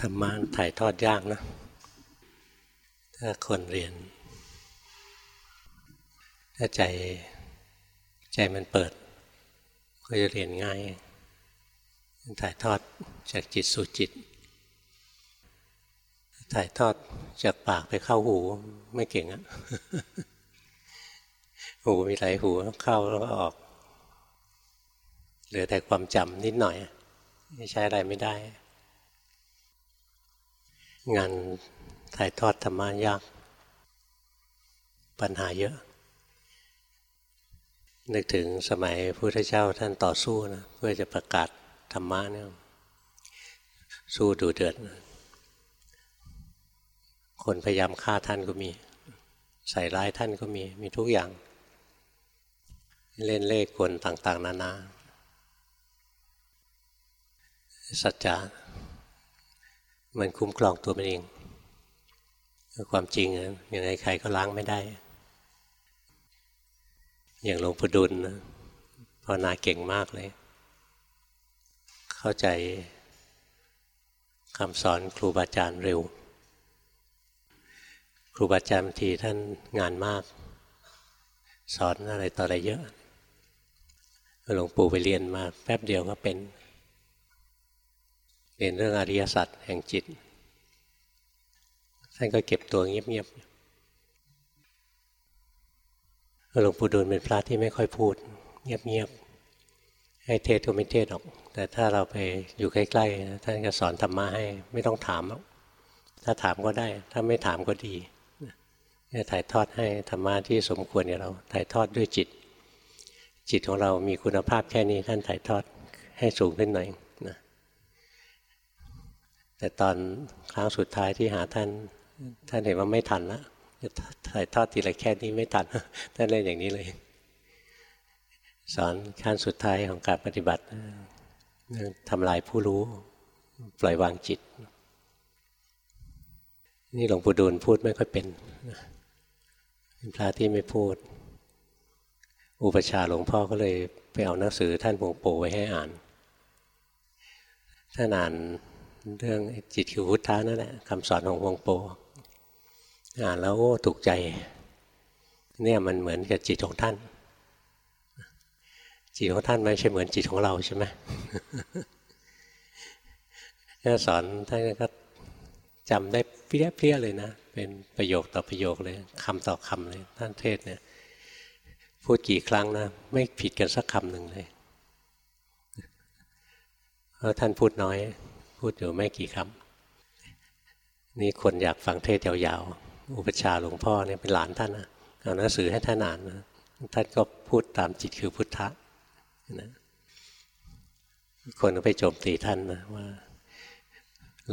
ธรรมะถ่ายทอดยากนะ ถ้าคนเรียน ถ้าใจใจมันเปิด ก็จะเรียนง่าย ถ่ายทอดจากจิตสู่จิต ถ่ายทอดจากปากไปเข้าหูไม่เก่งอะหูมีหลายหูเข้าแล้วก็ออก เหลือแต่ความจำนิดหน่อย ใช้อะไรไม่ได้ งานถ่ายทอดธรรมะยาก ปัญหาเยอะ นึกถึงสมัยพุทธเจ้าท่านต่อสู้นะเพื่อจะประกาศธรรมะเนี่ยสู้ดูเดือด คนพยายามฆ่าท่านก็มี ใส่ร้ายท่านก็มี มีทุกอย่าง เล่นเล่กลต่าง ๆ นานาสัจจะ มันคุ้มครองตัวมันเองความจริงยังไงใครก็ล้างไม่ได้ อย่างหลวงปู่ดุลนะภาวนาเก่งมากเลย เข้าใจคำสอนครูบาอาจารย์เร็ว ครูบาอาจารย์ทีท่านงานมาก สอนอะไรต่ออะไรเยอะหลวงปู่ไปเรียนมาแป๊บเดียวก็เป็น เรียนเรื่องอริยสัจแห่งจิต ท่านก็เก็บตัวเงียบๆหลวงปู่ดูลเป็นพระที่ไม่ค่อยพูด เงียบๆ ให้เทศก็ไม่เทศหรอก แต่ถ้าเราไปอยู่ใกล้ๆ ท่านก็สอนธรรมะให้ไม่ต้องถามถ้าถามก็ได้ ถ้าไม่ถามก็ดีจะถ่ายทอดให้ธรรมะที่สมควรกับเราถ่ายทอดด้วยจิต จิตของเรามีคุณภาพแค่นี้ท่านถ่ายทอดให้สูงขึ้นหน่อย แต่ตอนครั้งสุดท้ายที่หาท่าน ท่านเห็นว่าไม่ทันแล้วถ่ายทอดทีละแค่นี้ไม่ทันท่านเล่นอย่างนี้เลย สอนขั้นสุดท้ายของการปฏิบัติทำลายผู้รู้ ปล่อยวางจิต นี่หลวงปู่ดูลพูดไม่ค่อยเป็นเป็นพระที่ไม่พูด อุปชาหลวงพ่อก็เลยไปเอาหนังสือท่านหลวงปู่ไว้ให้อ่าน ท่านอ่าน เรื่องจิตคือพุทธะนั่นแหละคำสอนของหลวงปู่อ่านแล้วโอ้ถูกใจ เนี่ยมันเหมือนกับจิตของท่าน จิตของท่านไม่ใช่เหมือนจิตของเราใช่ไหมถ้าสอนท่านก็จำได้เพี้ยเพี้ยเลยนะ เป็นประโยคต่อประโยคเลยคำต่อคำเลย ท่านเทศเนี่ย พูดกี่ครั้งนะ ไม่ผิดกันสักคำหนึ่งเลยเพราะท่านพูดน้อย พูดอยู่ไม่กี่คำนี่คนอยากฟังเทศยาวๆ อุปชาหลวงพ่อเนี่ยเป็นหลานท่านนะเอาหนังสือให้ท่านอ่านนะท่านก็พูดตามจิตคือพุทธะนะคนไปโจมตีท่านนะว่า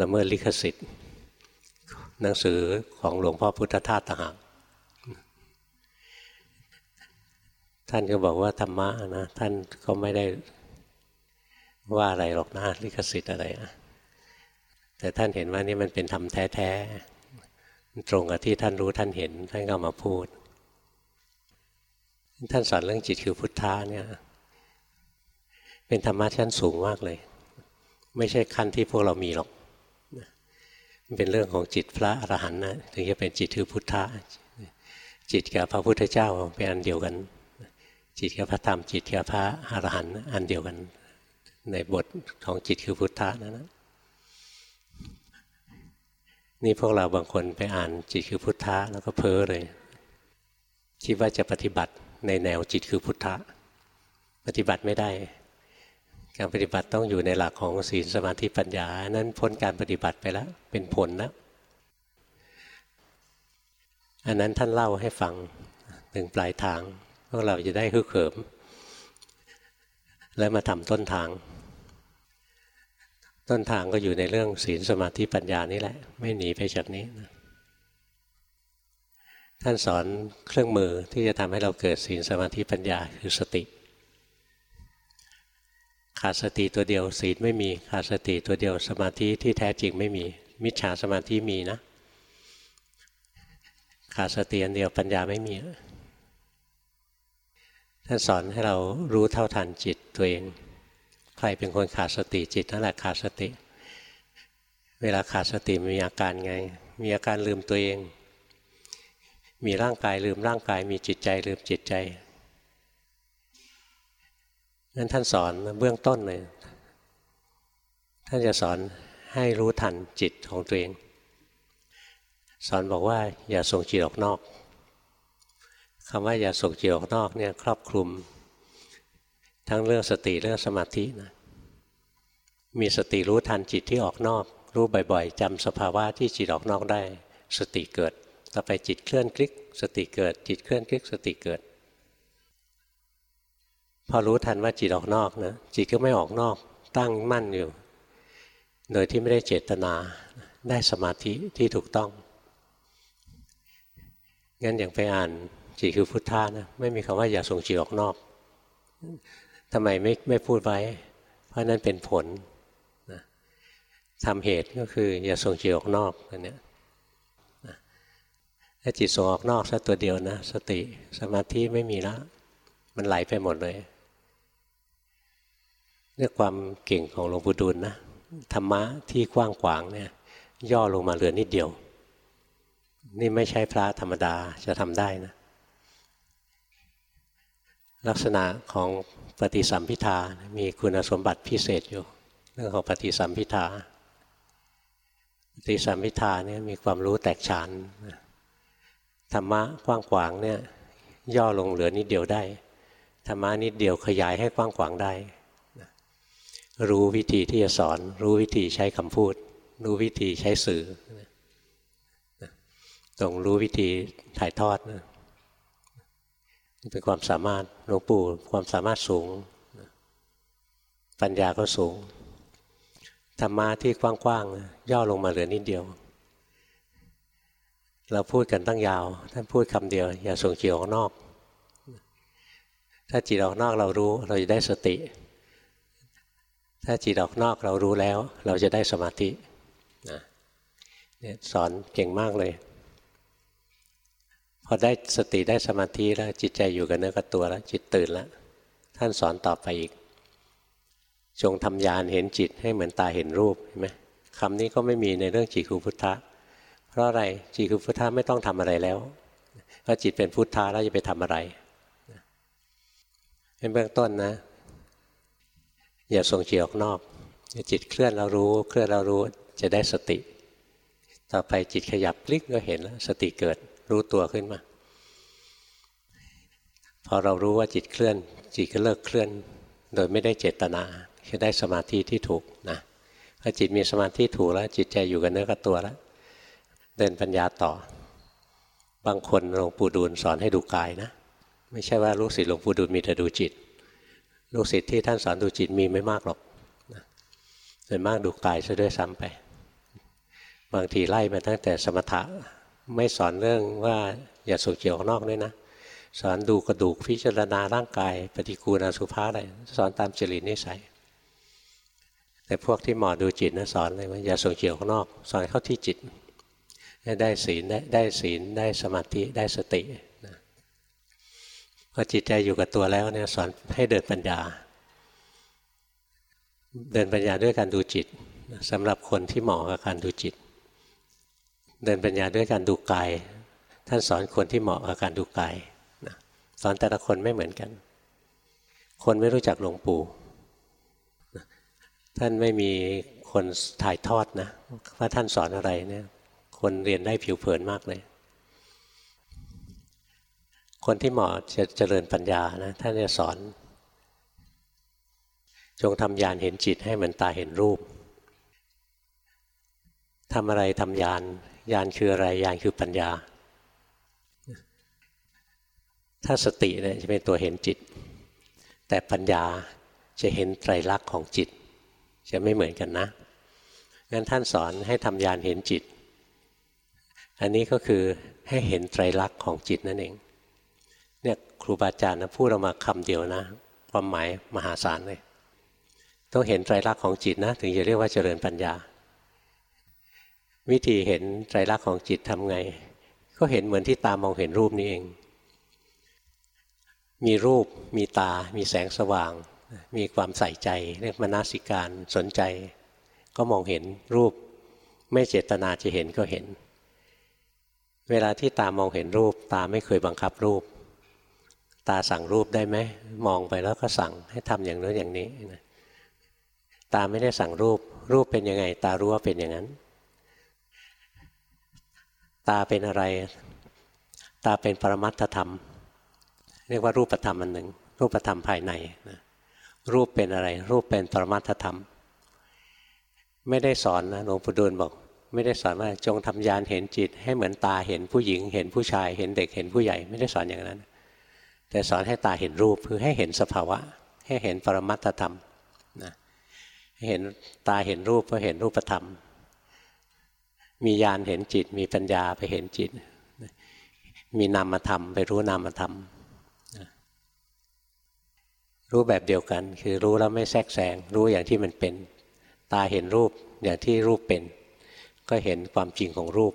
ละเมิดลิขสิทธิ์ หนังสือของหลวงพ่อพุทธทาสต่างหากท่านก็บอกว่าธรรมะนะท่านก็ไม่ได้ว่าอะไรหรอกนะลิขสิทธิ์อะไรนะ แต่ท่านเห็นว่านี่มันเป็นธรรมแท้ๆตรงกับที่ท่านรู้ท่านเห็น ท่านก็มาพูด ท่านสอนเรื่องจิตคือพุทธะเนี่ย เป็นธรรมะชั้นสูงมากเลย ไม่ใช่ขั้นที่พวกเรามีหรอกเป็นเรื่องของจิตพระอรหันต์นะถึงจะเป็นจิตคือพุทธะจิตกับพระพุทธเจ้าเป็นอันเดียวกัน จิตกับพระธรรมจิตกับพระอรหันต์อันเดียวกัน ในบทของจิตคือพุทธะนั้นนะ นี่พวกเราบางคนไปอ่านจิตคือพุทธะแล้วก็เพ้อเลย คิดว่าจะปฏิบัติในแนวจิตคือพุทธะ ปฏิบัติไม่ได้ การปฏิบัติต้องอยู่ในหลักของศีลสมาธิปัญญา นั้นพ้นการปฏิบัติไปแล้ว เป็นผลแล้วอันนั้นท่านเล่าให้ฟังถึงปลายทาง พวกเราจะได้ฮึกเหิม และมาทำต้นทาง ต้นทางก็อยู่ในเรื่องศีลสมาธิปัญญานี่แหละ ไม่หนีไปจากนี้นะท่านสอนเครื่องมือที่จะทำให้เราเกิดศีลสมาธิปัญญาคือสติ ขาดสติตัวเดียวศีลไม่มีขาดสติตัวเดียวสมาธิที่แท้จริงไม่มี มิจฉาสมาธิมีนะ ขาดสติอันเดียวปัญญาไม่มี ท่านสอนให้เรารู้เท่าทันจิตตัวเอง ใครเป็นคนขาดสติจิตนั่นแหละขาดสติ เวลาขาดสติมีอาการไง มีอาการลืมตัวเอง มีร่างกายลืมร่างกาย มีจิตใจลืมจิตใจนั้นท่านสอนเบื้องต้นเลย ท่านจะสอนให้รู้ทันจิตของตัวเอง สอนบอกว่าอย่าส่งจิตออกนอกคำว่าอย่าส่งจิตออกนอกเนี่ยครอบคลุม ทั้งเรื่องสติเรื่องสมาธินะมีสติรู้ทันจิตที่ออกนอก รู้บ่อยๆจำสภาวะที่จิตออกนอกได้ สติเกิด ต่อไปจิตเคลื่อนคลิก สติเกิด จิตเคลื่อนคลิก สติเกิด พอรู้ทันว่าจิตออกนอกนะจิตก็ไม่ออกนอก ตั้งมั่นอยู่ โดยที่ไม่ได้เจตนาได้สมาธิที่ถูกต้องงั้นอย่างไปอ่านจิตคือพุทธานะไม่มีคำว่าอย่าส่งจิตออกนอก ทำไมไม่ไม่พูดไว้ เพราะนั้นเป็นผลนะทำเหตุก็คืออย่าส่งจิตออกนอกอันเนี้ยถ้าจิตส่งออกนอกสักตัวเดียวนะสติสมาธิไม่มีแล้วมันไหลไปหมดเลยเรื่องความเก่งของหลวงปู่ดูลนะธรรมะที่กว้างขวางเนี่ยย่อลงมาเหลือนิดเดียว นี่ไม่ใช่พระธรรมดาจะทำได้นะ ลักษณะของ ปฏิสัมพิทา มีคุณสมบัติพิเศษอยู่ เรื่องของปฏิสัมพิทา ปฏิสัมพิทาเนี่ยมีความรู้แตกฉานธรรมะกว้างขวางเนี่ยย่อลงเหลือนิดเดียวได้ธรรมะนิดเดียวขยายให้กว้างขวางได้ รู้วิธีที่จะสอน รู้วิธีใช้คำพูด รู้วิธีใช้สื่อต้องรู้วิธีถ่ายทอดนะ เป็นความสามารถหลวงปู่ความสามารถสูง ปัญญาก็สูงธรรมะที่กว้างๆย่อลงมาเหลือนิดเดียว เราพูดกันตั้งยาว ท่านพูดคำเดียว อย่าส่งจิตออกนอก ถ้าจิตออกนอกเรารู้เราจะได้สติ ถ้าจิตออกนอกเรารู้แล้ว เราจะได้สมาธิเนี่ยสอนเก่งมากเลย พอได้สติได้สมาธิแล้วจิตใจอยู่กับเนื้อกับตัวแล้ว จิตตื่นแล้ว ท่านสอนต่อไปอีก จงทำยานเห็นจิตให้เหมือนตาเห็นรูปเห็นไหมคำนี้ก็ไม่มีในเรื่องจิตคือพุทธะ เพราะอะไรจิตคือพุทธะไม่ต้องทำอะไรแล้วเพราะจิตเป็นพุทธะแล้วจะไปทำอะไรในเบื้องต้นนะ อย่าส่งจิตออกนอกจิตเคลื่อนเรารู้ เคลื่อนเรารู้จะได้สติ ต่อไปจิตขยับพลิกก็เห็นแล้วสติเกิด รู้ตัวขึ้นมา พอเรารู้ว่าจิตเคลื่อน จิตก็เลิกเคลื่อน โดยไม่ได้เจตนาคือได้สมาธิที่ถูกนะพอจิตมีสมาธิถูกแล้ว จิตใจอยู่กับเนื้อกับตัวแล้ว เดินปัญญาต่อ บางคนหลวงปู่ดูลสอนให้ดูกายนะ ไม่ใช่ว่าลูกศิษย์หลวงปู่ดูลมีแต่ดูจิต ลูกศิษย์ที่ท่านสอนดูจิตมีไม่มากหรอกส่วนมากดูกายซะด้วยซ้ำไป บางทีไล่มาตั้งแต่สมถะ ไม่สอนเรื่องว่าอย่าสูกเจียวนอกด้วยนะ สอนดูกระดูกพิจารณาร่างกาย ปฏิกูลอสุภาอะไรสอนตามจริตนิสัย แต่พวกที่หมอดูจิตนะสอนเลยว่าอย่าส่งเจียวนอก สอนเข้าที่จิต ได้ศีลได้ได้ศีลได้สมาธิได้สตินะพอจิตใจอยู่กับตัวแล้วเนี่ยสอนให้เดินปัญญา เดินปัญญาด้วยการดูจิตสำหรับคนที่เหมาะกับการดูจิต เดินปัญญาด้วยการดูกาย ท่านสอนคนที่เหมาะกับการดูกายนะสอนแต่ละคนไม่เหมือนกัน คนไม่รู้จักหลวงปู่ท่านไม่มีคนถ่ายทอดนะว่าท่านสอนอะไรเนี่ย คนเรียนได้ผิวเผินมากเลย คนที่เหมาะจะเจริญปัญญานะท่านจะสอน จงทำยานเห็นจิตให้เหมือนตาเห็นรูปทำอะไรทำยาน ญาณคืออะไรญาณคือปัญญา ถ้าสติเนี่ยจะเป็นตัวเห็นจิต แต่ปัญญาจะเห็นไตรลักษณ์ของจิต จะไม่เหมือนกันนะงั้นท่านสอนให้ทำยานเห็นจิต อันนี้ก็คือให้เห็นไตรลักษณ์ของจิตนั่นเองเนี่ยครูบาอาจารย์นะพูดออกมาคำเดียวนะ ความหมายมหาศาลเลยต้องเห็นไตรลักษณ์ของจิตนะ ถึงจะเรียกว่าเจริญปัญญา วิธีเห็นไตรลักษณ์ของจิตทำไง ก็เห็นเหมือนที่ตามองเห็นรูปนี้เอง มีรูปมีตา มีแสงสว่าง มีความใส่ใจเรียกมนสิการสนใจ ก็มองเห็นรูป ไม่เจตนาจะเห็นก็เห็น เวลาที่ตามองเห็นรูป ตาไม่เคยบังคับรูป ตาสั่งรูปได้ไหมมองไปแล้วก็สั่งให้ทำอย่างนู้นอย่างนี้ตาไม่ได้สั่งรูป รูปเป็นยังไง ตารู้ว่าเป็นอย่างนั้น ตาเป็นอะไร ตาเป็นปรมัตถธรรม เรียกว่ารูปธรรมอันหนึ่ง รูปธรรมภายในนะรูปเป็นอะไร รูปเป็นปรมัตถธรรม ไม่ได้สอนนะหลวงปู่ดูลบอก ไม่ได้สอนว่าจงทำยานเห็นจิต ให้เหมือนตาเห็นผู้หญิง เห็นผู้ชาย เห็นเด็กเห็นผู้ใหญ่ ไม่ได้สอนอย่างนั้น แต่สอนให้ตาเห็นรูปคือให้เห็นสภาวะ ให้เห็นปรมัตถธรรมนะเห็นตาเห็นรูปก็เห็นรูปธรรม มีญาณเห็นจิต มีปัญญาไปเห็นจิต มีนามธรรมไปรู้นามธรรมรู้แบบเดียวกัน คือรู้แล้วไม่แทรกแซงรู้อย่างที่มันเป็น ตาเห็นรูปอย่างที่รูปเป็น ก็เห็นความจริงของรูป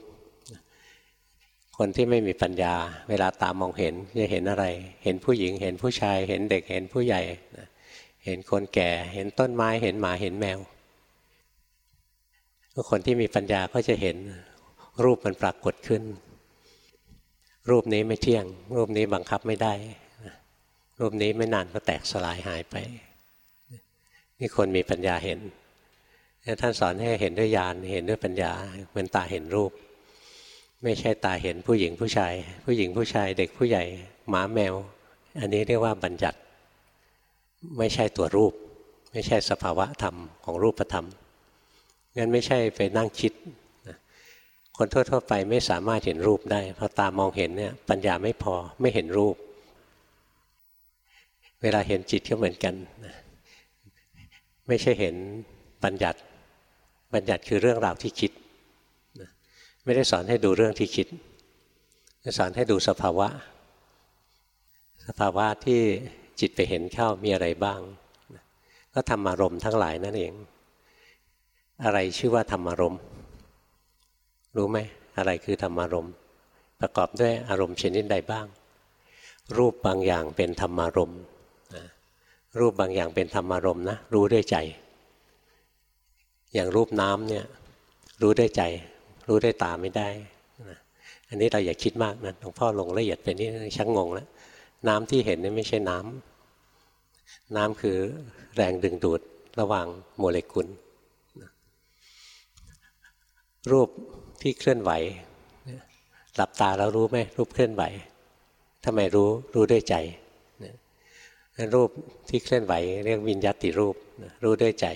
คนที่ไม่มีปัญญา เวลาตามองเห็นจะเห็นอะไร เห็นผู้หญิง เห็นผู้ชาย เห็นเด็กเห็นผู้ใหญ่ เห็นคนแก่ เห็นต้นไม้เห็นหมาเห็นแมว คนที่มีปัญญาก็จะเห็นรูปมันปรากฏขึ้น รูปนี้ไม่เที่ยง รูปนี้บังคับไม่ได้ รูปนี้ไม่นานก็แตกสลายหายไป นี่คนมีปัญญาเห็นท่านสอนให้เห็นด้วยญาณเห็นด้วยปัญญาเหมือนตาเห็นรูป ไม่ใช่ตาเห็นผู้หญิงผู้ชาย ผู้หญิงผู้ชายเด็กผู้ใหญ่หมาแมว อันนี้เรียกว่าบัญญัติ ไม่ใช่ตัวรูป ไม่ใช่สภาวะธรรมของรูปธรรม งั้นไม่ใช่ไปนั่งคิดคนทั่วๆไปไม่สามารถเห็นรูปได้เพราะตามองเห็นเนี่ยปัญญาไม่พอไม่เห็นรูป เวลาเห็นจิตก็เหมือนกันไม่ใช่เห็นบัญญัติบัญญัติคือเรื่องราวที่คิดไม่ได้สอนให้ดูเรื่องที่คิดจะสอนให้ดูสภาวะ สภาวะที่จิตไปเห็นเข้ามีอะไรบ้าง ก็ธรรมารมณ์ทั้งหลายนั่นเอง อะไรชื่อว่าธรรมารมรู้ไหมอะไรคือธรรมารมประกอบด้วยอารมณ์ชนิดใดบ้าง รูปบางอย่างเป็นธรรมารมณ์รูปบางอย่างเป็นธรรมารมณ์นะรู้ด้วยใจ อย่างรูปน้ำเนี่ยรู้ด้วยใจ รู้ด้วยตาไม่ได้อันนี้เราอย่าคิดมากนะหลวงพ่อลงละเอียดไปนี่ชักงงแล้วน้ำที่เห็นนี่ไม่ใช่น้ำน้ำคือแรงดึงดูดระหว่างโมเลกุล รูปที่เคลื่อนไหวหลับตาแล้วรู้ไหมรูปเคลื่อนไหวทำไมรู้รู้ด้วยใจรูปที่เคลื่อนไหว เรียกวิญญาติรูปรู้ด้วยใจ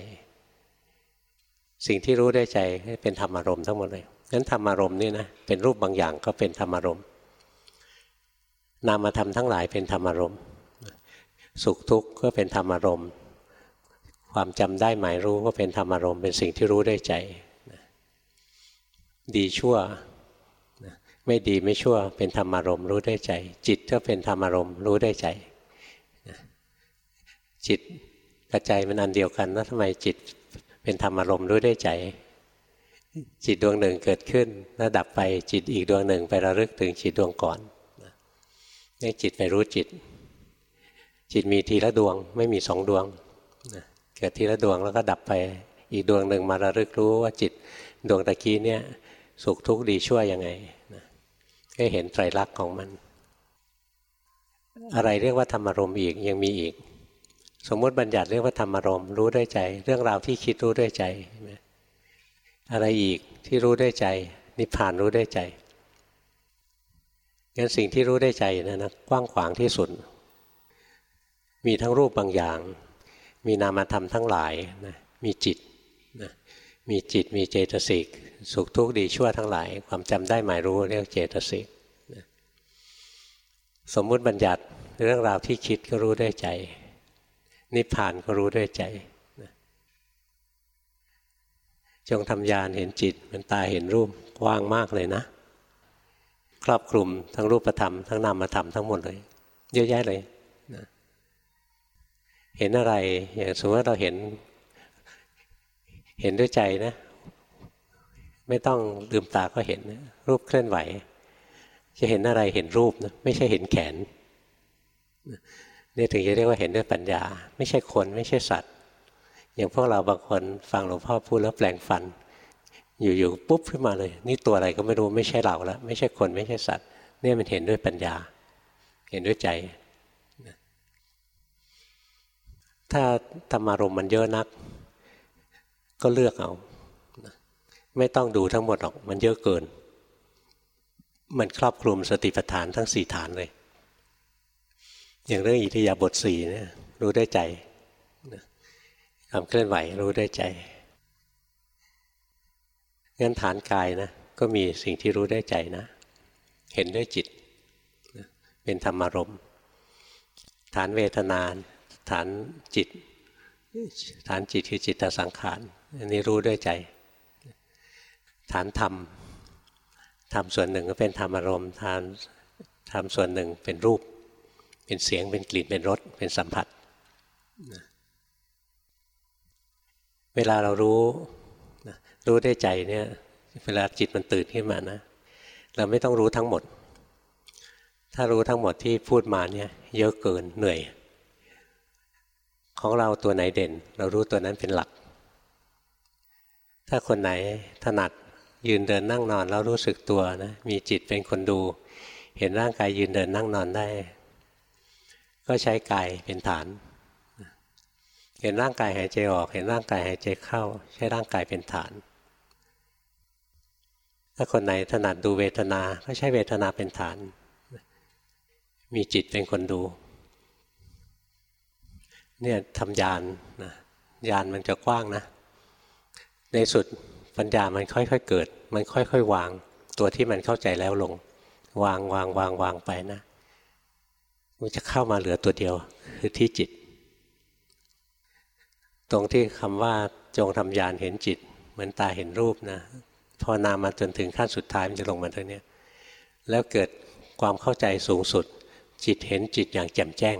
สิ่งที่รู้ด้วยใจเป็นธรรมารมณ์ทั้งหมดเลยงั้นธรรมารมณ์นี่นะเป็นรูปบางอย่างก็เป็นธรรมารมณ์นามธรรมทั้งหลายเป็นธรรมารมณ์สุขทุกข์ก็เป็นธรรมารมณ์ความจำได้หมายรู้ก็เป็นธรรมารมณ์เป็นสิ่งที่รู้ด้วยใจ ดีชั่ว ไม่ดีไม่ชั่ว เป็นธรรมารมณ์รู้ด้วยใจ จิตก็เป็นธรรมารมณ์รู้ด้วยใจจิตกับใจมันอันเดียวกันแล้วทำไมจิตเป็นธรรมอารมณ์รู้ได้ใจ จิตดวงหนึ่งเกิดขึ้นแล้วดับไปจิตอีกดวงหนึ่งไประลึกถึงจิตดวงก่อนนี่จิตไปรู้จิต จิตมีทีละดวงไม่มีสองดวงเกิดทีละดวงแล้วก็ดับไป อีกดวงหนึ่งมาระลึกรู้ว่าจิตดวงตะกี้เนี่ย สุขทุกข์ดีชั่วยังไงก็เห็นไตรลักษณ์ของมัน อะไรเรียกว่าธรรมารมณ์อีกยังมีอีก สมมติบัญญัติเรียกว่าธรรมารมณ์รู้ด้วยใจ เรื่องราวที่คิดรู้ด้วยใจอะไรอีกที่รู้ด้วยใจ นิพพานรู้ด้วยใจงั้นสิ่งที่รู้ได้ใจนะนะกว้างขวางที่สุด มีทั้งรูปบางอย่าง มีนามธรรมทั้งหลายนะมีจิต มีจิตมีเจตสิกสุขทุกข์ดีชั่วทั้งหลายความจำได้หมายรู้เรียกเจตสิกสมมุติบัญญัติเรื่องราวที่คิดก็รู้ด้วยใจ นิพพานก็รู้ด้วยใจจงทำยานเห็นจิตมันตาเห็นรูปกว้างมากเลยนะ ครอบคลุมทั้งรูปธรรมทั้งนามธรรมทั้งหมดเลย เยอะแยะเลยนะเห็นอะไรอย่างสมมติว่าเราเห็น เห็นด้วยใจนะ ไม่ต้องลืมตาก็เห็นนะรูปเคลื่อนไหว จะเห็นอะไรเห็นรูปนะไม่ใช่เห็นแขนนี่ถึงจะเรียกว่าเห็นด้วยปัญญา ไม่ใช่คนไม่ใช่สัตว์ อย่างพวกเราบางคนฟังหลวงพ่อพูดแล้วแปลงฟัน อยู่ๆปุ๊บขึ้นมาเลย นี่ตัวอะไรก็ไม่รู้ไม่ใช่เราแล้วไม่ใช่คนไม่ใช่สัตว์ เนี่ยมันเห็นด้วยปัญญา เห็นด้วยใจ ถ้าธรรมารมมันเยอะนัก ก็เลือกเอา ไม่ต้องดูทั้งหมดหรอก มันเยอะเกิน มันครอบคลุมสติปัฏฐานทั้งสี่ฐานเลย อย่างเรื่องอิทิยาบทสี่เนี่ยรู้ได้ใจความเคลื่อนไหวรู้ได้ใจงั้นฐานกายนะก็มีสิ่งที่รู้ได้ใจนะ เห็นด้วยจิต เป็นธรรมารมฐานเวทนาฐานจิต ฐานจิตคือจิตสังขาร อันนี้รู้ด้วยใจ ฐานธรรมธรรมส่วนหนึ่งก็เป็นธรรมอารมณ์ฐานธรรมส่วนหนึ่งเป็นรูป เป็นเสียงเป็นกลิ่นเป็นรสเป็นสัมผัส เวลาเรารู้รู้ได้ใจเนี่ยเวลาจิตมันตื่นขึ้นมานะเราไม่ต้องรู้ทั้งหมด ถ้ารู้ทั้งหมดที่พูดมาเนี่ยเยอะเกินเหนื่อย ของเราตัวไหนเด่น เรารู้ตัวนั้นเป็นหลัก ถ้าคนไหนถนัดยืนเดินนั่งนอนแล้วรู้สึกตัวนะมีจิตเป็นคนดู เห็นร่างกายยืนเดินนั่งนอนได้ ก็ใช้กายเป็นฐาน เห็นร่างกายหายใจออก เห็นร่างกายหายใจเข้า ใช้ร่างกายเป็นฐาน ถ้าคนไหนถนัดดูเวทนา ก็ใช้เวทนาเป็นฐาน มีจิตเป็นคนดูเนี่ยทำยานนะยานมันจะกว้างนะ ในสุดปัญญามันค่อยๆเกิด มันค่อยๆวาง ตัวที่มันเข้าใจแล้วลง วางวางวางวางไปนะมันจะเข้ามาเหลือตัวเดียว คือที่จิต ตรงที่คำว่าจงทำยานเห็นจิต เหมือนตาเห็นรูปนะภาวนามาจนถึงขั้นสุดท้ายมันจะลงมาตรงนี้แล้วเกิดความเข้าใจสูงสุด จิตเห็นจิตอย่างแจ่มแจ้ง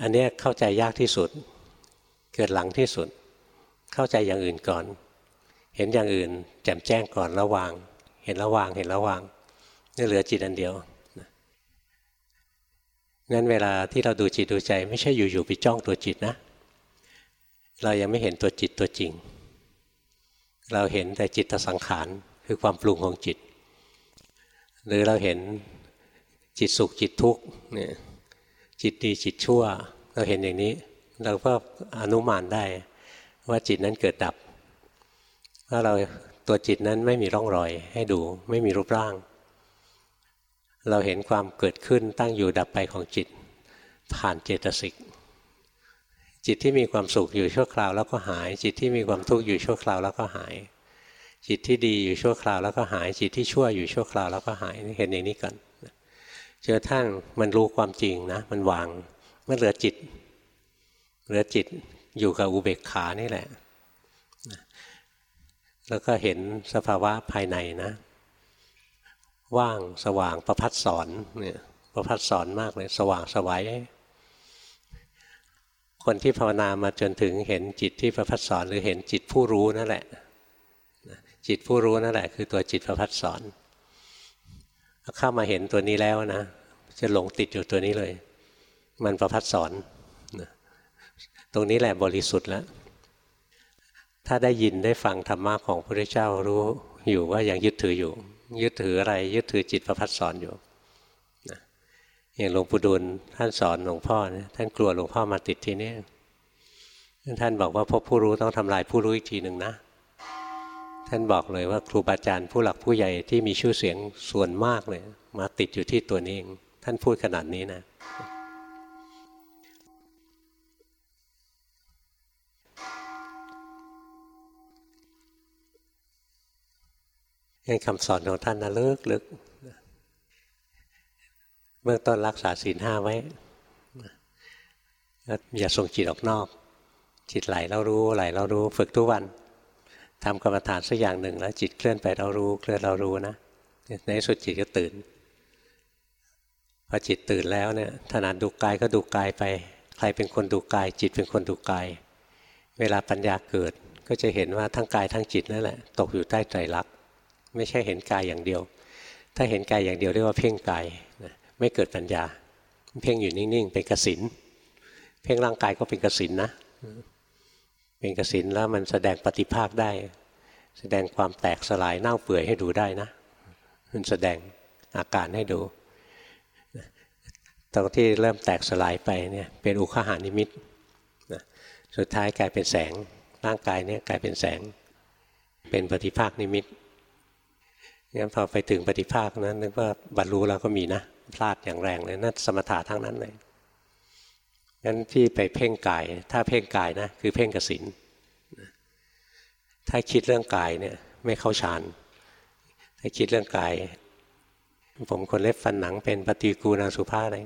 อันนี้เข้าใจยากที่สุด เกิดหลังที่สุด เข้าใจอย่างอื่นก่อน เห็นอย่างอื่น แจ่มแจ้งก่อนระวาง เห็นระวางเห็นระวางนี่เหลือจิตอันเดียวงั้นเวลาที่เราดูจิตดูใจ ไม่ใช่อยู่ๆไปจ้องตัวจิตนะ เรายังไม่เห็นตัวจิตตัวจริง เราเห็นแต่จิตสังขารคือความปรุงของจิต หรือเราเห็นจิตสุขจิตทุกข์เนี่ยจิตดีจิตชั่ว เราเห็นอย่างนี้ เราก็อนุมานได้ ว่าจิตนั้นเกิดดับว่าเราตัวจิตนั้นไม่มีร่องรอยให้ดูไม่มีรูปร่าง เราเห็นความเกิดขึ้นตั้งอยู่ดับไปของจิต ผ่านเจตสิกจิตที่มีความสุขอยู่ชั่วคราวแล้วก็หาย จิตที่มีความทุกข์อยู่ชั่วคราวแล้วก็หาย จิตที่ดีอยู่ชั่วคราวแล้วก็หาย จิตที่ชั่วอยู่ชั่วคราวแล้วก็หายเห็นอย่างนี้ก่อนเจอท่านมันรู้ความจริงนะ มันวางมันเหลือจิต เหลือจิต อยู่กับอุเบกขานี่แหละ แล้วก็เห็นสภาวะภายในนะ ว่างสว่างประพัดสอนเนี่ยประพัดสอนมากเลย สว่างสวัยคนที่ภาวนามาจนถึงเห็นจิตที่ประพัดสอนหรือเห็นจิตผู้รู้นั่นแหละ จิตผู้รู้นั่นแหละ คือตัวจิตประพัดสอนเข้ามาเห็นตัวนี้แล้วนะ จะหลงติดอยู่ตัวนี้เลย มันประพัดสอน ตรงนี้แหละบริสุทธิ์แล้ว ถ้าได้ยินได้ฟังธรรมะของพระพุทธเจ้ารู้อยู่ว่ายังยึดถืออยู่ ยึดถืออะไรยึดถือจิตประพัดสอนอยู่อย่างหลวงปู่ดูลท่านสอนหลวงพ่อเนี่ยท่านกลัวหลวงพ่อมาติดที่นี่ท่านบอกว่าพบผู้รู้ต้องทำลายผู้รู้อีกทีหนึ่งนะ ท่านบอกเลยว่าครูบาอาจารย์ผู้หลักผู้ใหญ่ที่มีชื่อเสียงส่วนมากเลย มาติดอยู่ที่ตัวนี้เองท่านพูดขนาดนี้นะ งั้นคำสอนของท่านนะลึกลึกเบื้องต้นรักษาศีลห้าไว้อย่าส่งจิตออกนอก จิตไหลเรารู้ไหลเรารู้ฝึกทุกวันทำกรรมฐานสักอย่างหนึ่งแล้ว จิตเคลื่อนไปเรารู้เคลื่อนเรารู้นะในสุดจิตก็ตื่นพอจิตตื่นแล้วเนี่ยถนัดดูกายก็ดูกายไป ใครเป็นคนดูกาย จิตเป็นคนดูกาย เวลาปัญญาเกิดก็จะเห็นว่าทั้งกายทั้งจิตนั่นแหละ ตกอยู่ใต้ไตรลัก ไม่ใช่เห็นกายอย่างเดียว ถ้าเห็นกายอย่างเดียวเรียกว่าเพ่งกายไม่เกิดปัญญา เพ่งอยู่นิ่งๆเป็นกสินเพ่งร่างกายก็เป็นกสินนะเเป็นกสินแล้วมันแสดงปฏิภาคได้ แสดงความแตกสลายเน่าเปื่อยให้ดูได้นะ มันแสดงอาการให้ดูตรงที่เริ่มแตกสลายไปเนี่ยเป็นอุคหานิมิตสุดท้ายกลายเป็นแสงร่างกายเนี่ยกลายเป็นแสง เป็นปฏิภาคนิมิต งั้นพอไปถึงปฏิภาคนั้นนึกว่าบรรลุแล้วก็มีนะพลาดอย่างแรงเลยนั่นสมถะทั้งนั้นเลยงั้นพี่ไปเพ่งกาย ถ้าเพ่งกายนะคือเพ่งกสินถ้าคิดเรื่องกายเนี่ยไม่เข้าฌานถ้าคิดเรื่องกาย ผมคนเล็บฟันหนังเป็นปฏิกูณาสุภาอะไร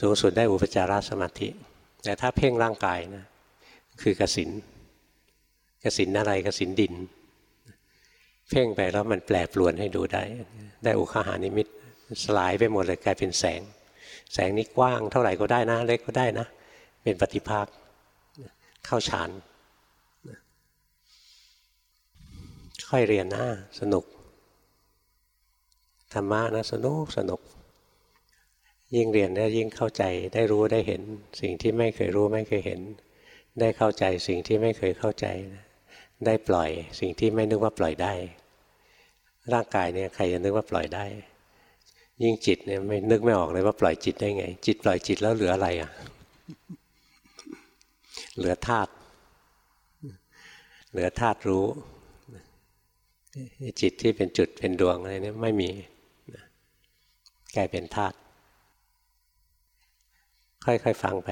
สูงสุดได้อุปจารสมาธิ แต่ถ้าเพ่งร่างกายนะคือกสินกสินอะไรกสินดิน เพ่งไปแล้วมันแปลปลวนให้ดูได้ ได้อุคหานิมิตสลายไปหมดเลยกลายเป็นแสง แสงนี้กว้างเท่าไหร่ก็ได้นะ เล็กก็ได้นะ เป็นปฏิภาคเข้าฌานค่อยเรียนนะสนุกธรรมะนะสนุกสนุก ยิ่งเรียนได้ยิ่งเข้าใจได้รู้ได้เห็น สิ่งที่ไม่เคยรู้ไม่เคยเห็น ได้เข้าใจสิ่งที่ไม่เคยเข้าใจ ได้ปล่อยสิ่งที่ไม่นึกว่าปล่อยได้ ร่างกายเนี่ยใครจะนึกว่าปล่อยได้ ยิ่งจิตเนี่ยไม่นึกไม่ออกเลยว่าปล่อยจิตได้ไง จิตปล่อยจิตแล้วเหลืออะไรอะ เหลือธาตุเหลือธาตุรู้จิตที่เป็นจุดเป็นดวงอะไรเนี่ยไม่มีกลายเป็นธาตุค่อยๆฟังไป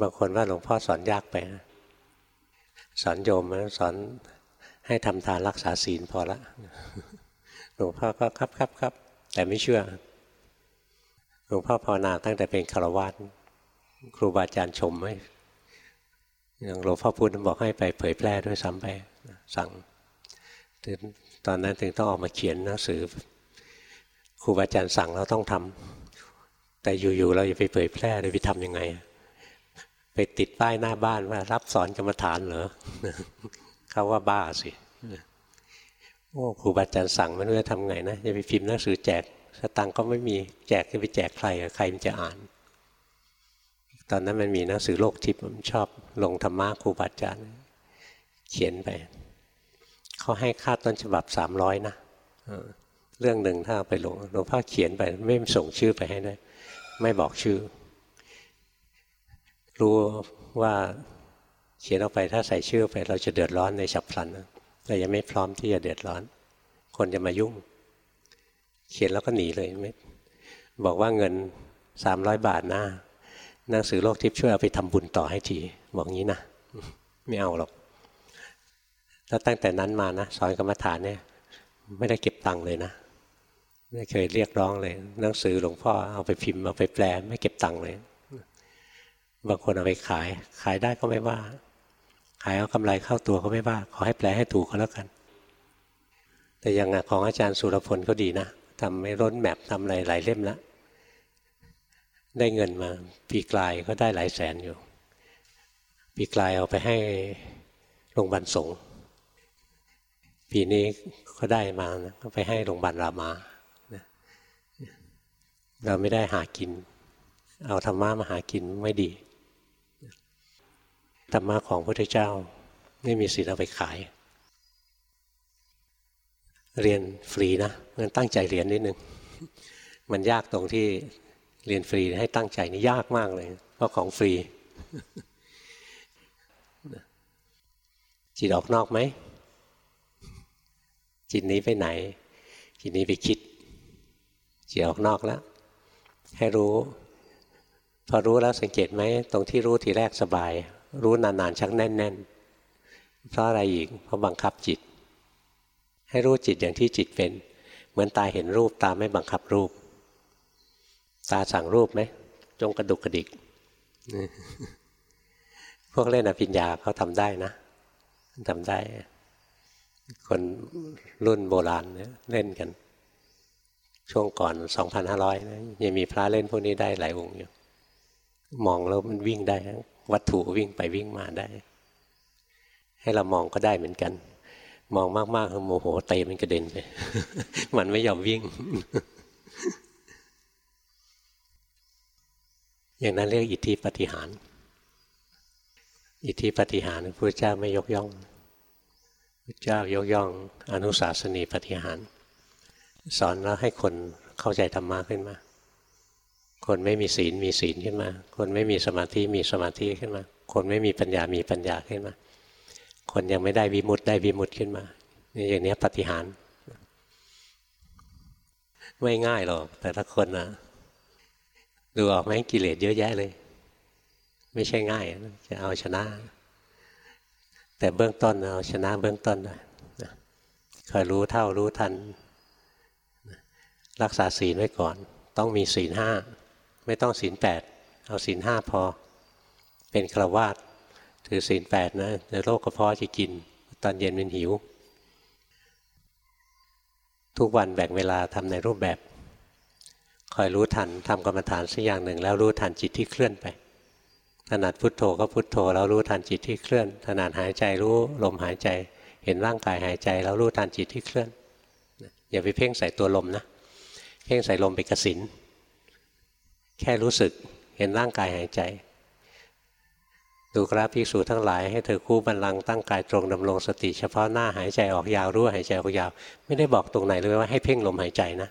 บางคนว่าหลวงพ่อสอนยากไปนะสอนโยมสอน ให้ทำทานรักษาศีลพอละหลวงพ่อก็ครับครับครับแต่ไม่เชื่อหลวงพ่อภาวนาตั้งแต่เป็นคารวาสครูบาอาจารย์ชมไหมอย่างหลวงพ่อพูดบอกให้ไปเผยแพร่ด้วยซ้ำไปสั่งตอนนั้นถึงต้องออกมาเขียนหนังสือครูบาอาจารย์สั่งเราต้องทำแต่อยู่ๆเราจะไปเผยแพร่เลยไปทำยังไง ไปติดป้ายหน้าบ้านว่ารับสอนกรรมฐานเหรอ เขาว่าบ้าสิโอ้ครูบาอาจารย์สั่งไม่รู้จะทำไงนะจะไปพิมพ์หนังสือแจกสตังก็ไม่มีแจกจะไปแจกใครใครมันจะอ่าน ตอนนั้นมันมีหนังสือโลกทิพย์ผมชอบลงธรรมะครูบาอาจารย์เขียนไปเขาให้ค่าต้นฉบับสามร้อยนะเรื่องหนึ่งถ้าไปหลวงหลวงพ่อเขียนไปไม่ส่งชื่อไปให้ด้วยไม่บอกชื่อ รู้ว่า เขียนออกไปถ้าใส่ชื่อไปเราจะเดือดร้อนในฉับพลันเรายังไม่พร้อมที่จะเดือดร้อน คนจะมายุ่ง เขียนแล้วก็หนีเลยไม่บอกว่าเงินสามร้อยบาทนะหนังสือโลกทิพย์ช่วยเอาไปทำบุญต่อให้ทีบอกงี้นะไม่เอาหรอกแล้วตั้งแต่นั้นมานะสอนกรรมฐานเนี่ย ไม่ได้เก็บตังค์เลยนะไม่เคยเรียกร้องเลยหนังสือหลวงพ่อเอาไปพิมพ์เอาไปแปล ไม่เก็บตังค์เลย บางคนเอาไปขาย ขายได้ก็ไม่ว่า ขายเอากำไรเข้าตัวก็ไม่ว่า ขอให้แปลให้ถูกก็แล้วกัน แต่อย่างของอาจารย์สุรพลก็ดีนะทำไม่ร้นแมพทำอะไรหลายเล่มแล้วได้เงินมา ปีกลายก็ได้หลายแสนอยู่ ปีกลายเอาไปให้โรงพยาบาลสงฆ์ปีนี้ก็ได้มานะก็ไปให้โรงพยาบาลรามาเราไม่ได้หากิน เอาธรรมะมาหากินไม่ดี ธรรมะของพระพุทธเจ้าไม่มีสิทธิ์เอาไปขาย เรียนฟรีนะมันตั้งใจเรียนนิดนึง มันยากตรงที่เรียนฟรีให้ตั้งใจนี่ยากมากเลย เพราะของฟรี จิตออกนอกไหม จิตนี้ไปไหน จิตนี้ไปคิด จิตออกนอกแล้ว ให้รู้ พอรู้แล้วสังเกตไหม ตรงที่รู้ทีแรกสบาย รู้นานๆชักแน่น ๆ เพราะอะไรอีกเพราะบังคับจิต ให้รู้จิตอย่างที่จิตเป็น เหมือนตาเห็นรูปตาไม่บังคับรูป ตาสั่งรูปไหมจงกระดุกกระดิก พวกเล่นอภิญญาเขาทำได้นะทำได้ คนรุ่นโบราณเนี่ยเล่นกัน ช่วงก่อน 2,500นะยังมีพระเล่นพวกนี้ได้หลายองค์อยู่ มองแล้วมันวิ่งได้ วัตถุวิ่งไปวิ่งมาได้ ให้เรามองก็ได้เหมือนกัน มองมากๆโมโหเตะมันกระเด็นไป มันไม่ยอมวิ่ง อย่างนั้นเรียกอิทธิปฏิหาร อิทธิปฏิหารพระเจ้าไม่ยกย่องพระเจ้ายกย่อง อนุสาสนีปฏิหาร สอนแล้วให้คนเข้าใจธรรมะขึ้นมา คนไม่มีศีลมีศีลขึ้นมา คนไม่มีสมาธิมีสมาธิขึ้นมา คนไม่มีปัญญามีปัญญาขึ้นมา คนยังไม่ได้วิมุตได้วิมุตขึ้นมานี่อย่างนี้ปฏิหารไม่ง่ายหรอกแต่ละคนนะดูออกไหมกิเลสเยอะแยะเลย ไม่ใช่ง่ายจะเอาชนะ แต่เบื้องต้นเอาชนะเบื้องต้นนะคอยรู้เท่ารู้ทัน รักษาศีลไว้ก่อน ต้องมีศีลห้า ไม่ต้องศีลแปดเอาศีลห้าพอ เป็นคราวาสถือศีลแปดนะในโรคกระเพาะจะกิน ตอนเย็นเป็นหิว ทุกวันแบ่งเวลาทำในรูปแบบคอยรู้ทันทำกรรมฐานสักอย่างหนึ่ง แล้วรู้ทันจิตที่เคลื่อนไปถนัดพุทโธก็พุทโธ แล้วรู้ทันจิตที่เคลื่อนถนัดหายใจรู้ลมหายใจ เห็นร่างกายหายใจ แล้วรู้ทันจิตที่เคลื่อนอย่าไปเพ่งใส่ตัวลมนะ เพ่งใส่ลมไปกระสิน แค่รู้สึกเห็นร่างกายหายใจ ดูกราภิกษุทั้งหลายให้เธอคู่บันลังตั้งกายตรงดำรงสติ เฉพาะหน้าหายใจออกยาวรู้หายใจออกยาว ไม่ได้บอกตรงไหนเลยว่าให้เพ่งลมหายใจนะ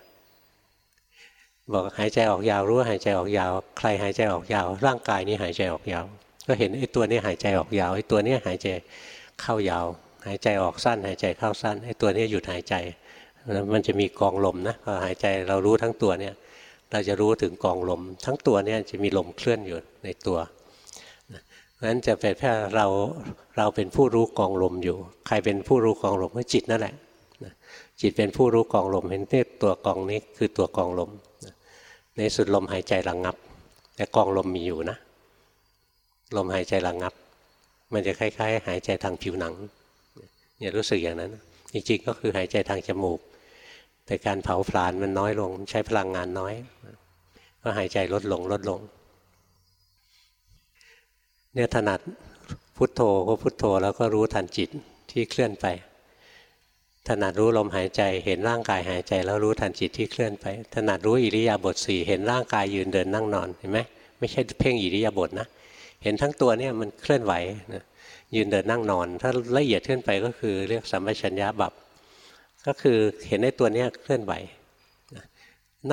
บอกหายใจออกยาวรู้หายใจออกยาว ใครหายใจออกยาว ร่างกายนี้หายใจออกยาว ก็เห็นไอ้ตัวนี้หายใจออกยาวไอ้ตัวนี้หายใจเข้ายาว หายใจออกสั้น หายใจเข้าสั้นไอ้ตัวนี้หยุดหายใจแล้วมันจะมีกองลมนะพอหายใจเรารู้ทั้งตัวเนี่ย เราจะรู้ถึงกองลม ทั้งตัวเนี่ยจะมีลมเคลื่อนอยู่ในตัวนั้นจะเป็นแค่เราเราเป็นผู้รู้กองลมอยู่ ใครเป็นผู้รู้กองลมก็จิตนั่นแหละจิตเป็นผู้รู้กองลมเห็นเนี่ยตัวกองนี้คือตัวกองลมในสุดลมหายใจระงงับ แต่กองลมมีอยู่นะ ลมหายใจระงงับ มันจะคล้าย ๆ หายใจทางผิวหนังเนี่ยรู้สึกอย่างนั้น จริงๆก็คือหายใจทางจมูก แต่การเผาผลาญมันน้อยลง ใช้พลังงานน้อย ก็หายใจลดลงลดลง เนี่ยถนัดพุทโธก็พุทโธแล้วก็รู้ทันจิตที่เคลื่อนไป ถนัดรู้ลมหายใจเห็นร่างกายหายใจ แล้วรู้ทันจิตที่เคลื่อนไป ถนัดรู้อิริยาบถสี่เห็นร่างกายยืนเดินนั่งนอนเห็นไหมไม่ใช่เพ่งอิริยาบถนะ เห็นทั้งตัวเนี่ยมันเคลื่อนไหวนะยืนเดินนั่งนอน ถ้าละเอียดขึ้นไปก็คือเรียกสัมปชัญญะบับ ก็คือเห็นในตัวเนี้ยเคลื่อนไหว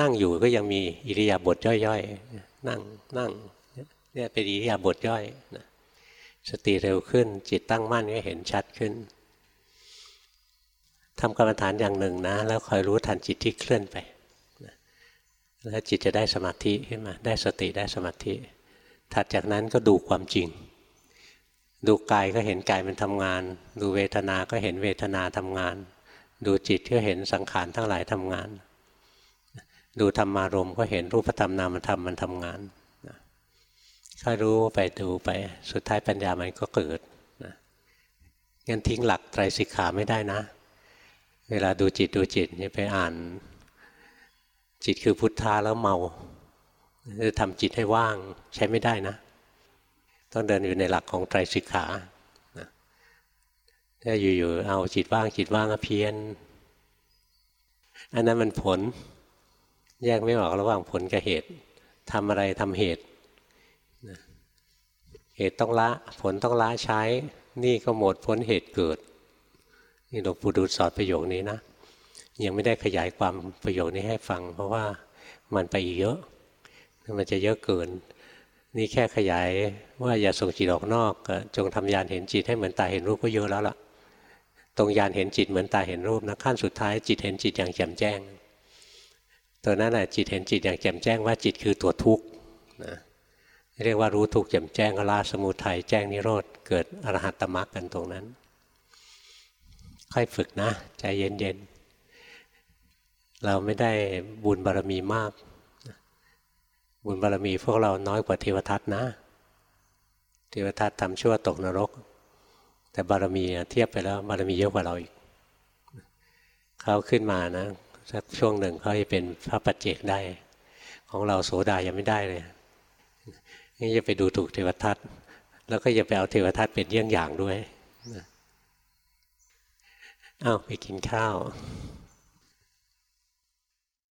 นั่งอยู่ก็ยังมีอิริยาบถย่อยๆ นั่งนั่งเนี่ยเป็นอิริยาบถย่อยสติเร็วขึ้น จิตตั้งมั่นก็เห็นชัดขึ้นทำกรรมฐานอย่างหนึ่งนะ แล้วคอยรู้ทันจิตที่เคลื่อนไปแล้วจิตจะได้สมาธิขึ้นมาได้สติได้สมาธิ ถัดจากนั้นก็ดูความจริง ดูกายก็เห็นกายมันทำงาน ดูเวทนา ก็เห็นเวทนาทำงาน ดูจิตก็เห็นสังขารทั้งหลายทำงาน ดูธรรมารมก็เห็นรูปธรรมนามธรรมมันทำงานค่อยรู้ไปดูไปสุดท้ายปัญญามันก็เกิดงั้นทิ้งหลักไตรสิกขาไม่ได้นะ เวลาดูจิตดูจิตนี่ไปอ่าน จิตคือพุทธาแล้วเมาจะทำจิตให้ว่างใช้ไม่ได้นะ ต้องเดินอยู่ในหลักของไตรสิกขา ถ้าอยู่ๆเอาจิตว่างจิตว่างเพี้ยน อันนั้นมันผล แยกไม่ออกระหว่างผลกับเหตุทำอะไรทำเหตุเหตุต้องละผลต้องละใช้ นี่ก็หมดผลเหตุเกิด นี่หลวงปู่ดูลสอนประโยคนี้นะ ยังไม่ได้ขยายความประโยคนี้ให้ฟัง เพราะว่ามันไปอีกเยอะ มันจะเยอะเกิน นี่แค่ขยายว่าอย่าส่งจิตออกนอก จงทำยานเห็นจิตให้เหมือนตาเห็นรูปก็เยอะแล้วล่ะ ตรงยานเห็นจิตเหมือนตาเห็นรูปนะขั้นสุดท้ายจิตเห็นจิตอย่างแจ่มแจ้ง ตัวนั้นแหละจิตเห็นจิตอย่างแจ่มแจ้งว่าจิตคือตัวทุกข์นะเรียกว่ารู้ทุกข์แจ่มแจ้งละสมุทัยแจ้งนิโรธเกิดอรหัตตมรรคกันตรงนั้น ค่อยฝึกนะ ใจเย็นๆ เราไม่ได้บุญบารรมีมาก บุญบารรมีพวกเราน้อยกว่าเทวทัตนะ เทวทัตทำชั่วตกนรก แต่บารมีเทียบไปแล้วบารมีเยอะกว่าเราอีกเขาขึ้นมานะสักช่วงหนึ่งเขาจะเป็นพระปัจเจกได้ ของเราโสดายังไม่ได้เลยนี่จะไปดูถูกเทวทัตแล้วก็จะไปเอาเทวทัตเป็นเยี่ยงอย่างด้วยอ้าวไปกินข้าว